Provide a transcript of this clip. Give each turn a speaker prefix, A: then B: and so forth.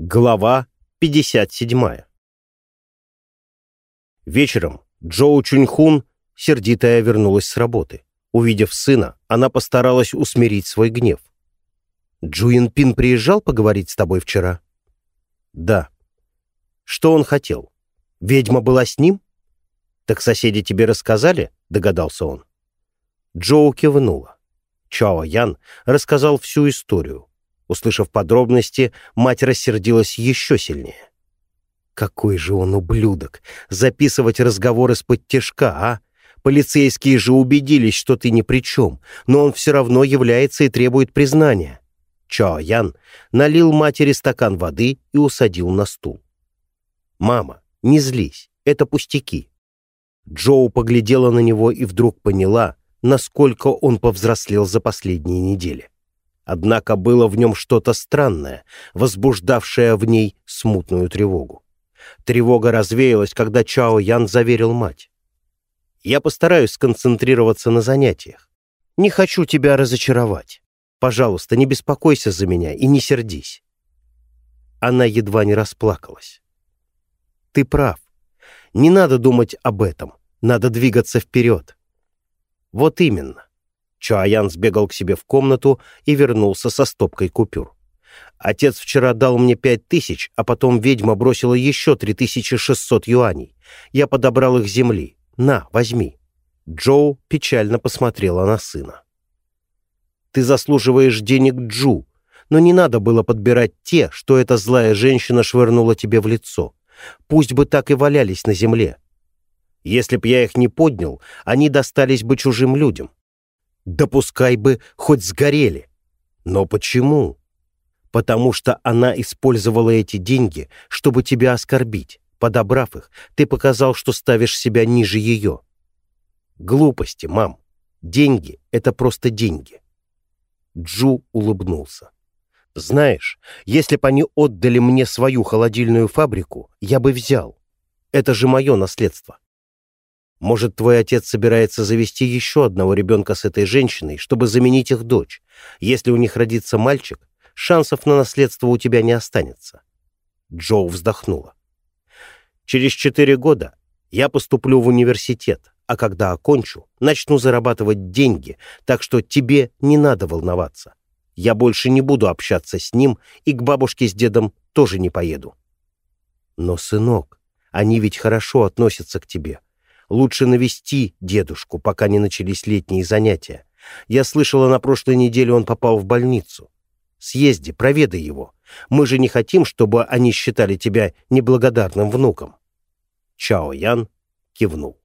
A: Глава 57 Вечером Джоу Чуньхун, сердитая, вернулась с работы. Увидев сына, она постаралась усмирить свой гнев. «Джуин Пин приезжал поговорить с тобой вчера?» «Да». «Что он хотел? Ведьма была с ним?» «Так соседи тебе рассказали?» — догадался он. Джоу кивнула. Чао Ян рассказал всю историю. Услышав подробности, мать рассердилась еще сильнее. «Какой же он ублюдок! Записывать разговоры с-под тяжка, а? Полицейские же убедились, что ты ни при чем, но он все равно является и требует признания». Чао Ян налил матери стакан воды и усадил на стул. «Мама, не злись, это пустяки». Джоу поглядела на него и вдруг поняла, насколько он повзрослел за последние недели. Однако было в нем что-то странное, возбуждавшее в ней смутную тревогу. Тревога развеялась, когда Чао Ян заверил мать. «Я постараюсь сконцентрироваться на занятиях. Не хочу тебя разочаровать. Пожалуйста, не беспокойся за меня и не сердись». Она едва не расплакалась. «Ты прав. Не надо думать об этом. Надо двигаться вперед. Вот именно. Чуаян сбегал к себе в комнату и вернулся со стопкой купюр. Отец вчера дал мне пять тысяч, а потом ведьма бросила еще три тысячи шестьсот юаней. Я подобрал их земли. На, возьми. Джоу печально посмотрела на сына. Ты заслуживаешь денег Джу, но не надо было подбирать те, что эта злая женщина швырнула тебе в лицо. Пусть бы так и валялись на земле. Если б я их не поднял, они достались бы чужим людям. Допускай бы хоть сгорели. Но почему? Потому что она использовала эти деньги, чтобы тебя оскорбить. Подобрав их, ты показал, что ставишь себя ниже ее. Глупости, мам. Деньги — это просто деньги. Джу улыбнулся. Знаешь, если бы они отдали мне свою холодильную фабрику, я бы взял. Это же мое наследство. Может, твой отец собирается завести еще одного ребенка с этой женщиной, чтобы заменить их дочь. Если у них родится мальчик, шансов на наследство у тебя не останется. Джоу вздохнула. Через четыре года я поступлю в университет, а когда окончу, начну зарабатывать деньги, так что тебе не надо волноваться. Я больше не буду общаться с ним и к бабушке с дедом тоже не поеду. Но, сынок, они ведь хорошо относятся к тебе. Лучше навести дедушку, пока не начались летние занятия. Я слышала, на прошлой неделе он попал в больницу. Съезди, проведай его. Мы же не хотим, чтобы они считали тебя неблагодарным внуком. Чао Ян кивнул.